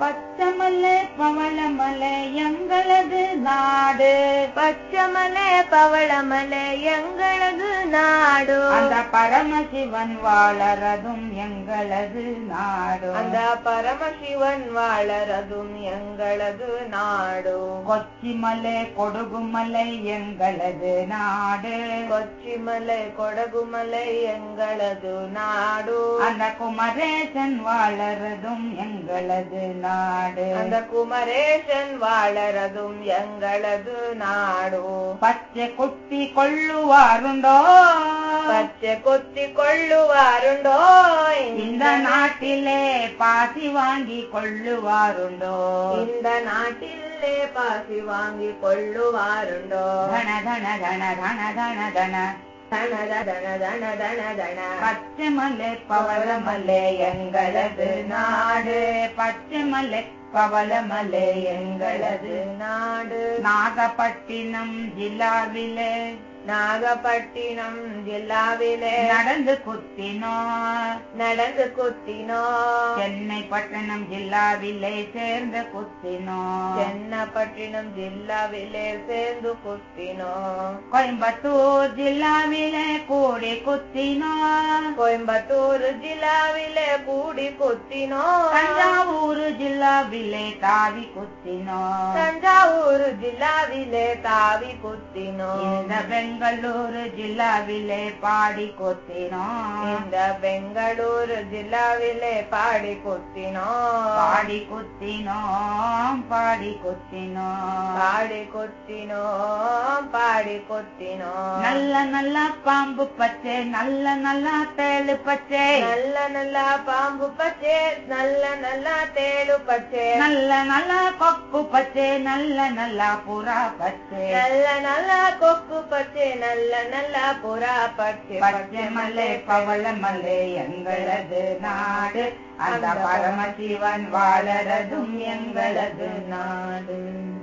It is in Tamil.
பச்சமலை பவளமலை எங்களது நாடு. பச்சமலை பவளமலை எங்களது நாடு. அந்த பரமசிவன் வாழறதும் எங்களது நாடு. அந்த பரமசிவன் வாழறதும் எங்களது நாடு. கொச்சிமலை கொடுகுமலை எங்களது நாடு. கொச்சிமலை கொடகுமலை எங்களது நாடு. அந்த குமரேசன் வாழறதும் எங்களது நாடு அந்த குமரேசன் வாழறதும் எங்களது நாடு. பச்சை குத்தி கொள்ளுவாருண்டோ? பச்சை கொத்தி கொள்ளுவாருண்டோ? இந்த நாட்டிலே பாசி வாங்கி கொள்ளுவாருண்டோ? இந்த நாட்டிலே பாசி வாங்கி கொள்ளுவாருண்டோ? தன தன தன தன தன. தன தன தன தன தன பச்சை மலை பவளமலை எங்களது நாடு. பச்சை மலை பவளமலை எங்களது நாடு. நாகப்பட்டினம் ஜில்லாவிலே நாகப்பட்டினம் ஜில்லாவிலே நடந்து குத்தினோம் நடந்து குத்தினோம் சென்னை பட்டணம் ஜில்லாவிலே சேர்ந்து குத்தினோம் சென்னப்பட்டினம் ஜில்லாவிலே சேர்ந்து குத்தினோம் கோயம்புத்தூர் ஜில்லாவிலே கூடி குத்தினோம் கோயம்புத்தூர் ஜில்லாவிலே கூடி குத்தினோம் தஞ்சாவூர் ஜில்லாவிலே தாவி குத்தினோம் தஞ்சாவூர் ஜில்லாவிலே தாவி குத்தினோம் இந்த பெங்களூரு ஜில்லாவிலே பாடி குத்தினோம் இந்த பெங்களூரு ஜில்லாவிலே பாடி குத்தினோம் பாடி குத்தினோம் பாடி குத்தினோம் பாடி குத்தினோம் பாடி குத்தினோம் நல்ல நல்ல பாம்பு பச்சை நல்ல நல்ல தேளு பச்சை நல்ல நல்ல பாம்பு பச்சை நல்ல நல்ல தேடு பச்சை நல்ல நல்ல கொக்கு பச்சை நல்ல நல்ல புறா பச்சை நல்ல நல்ல கொக்கு பச்சை நல்ல நல்ல புறா. பச்சை பச்சை மலை பவள மலை எங்களது நாடு. அந்த பரமசிவன் வாழறதும் எங்களது நாடு.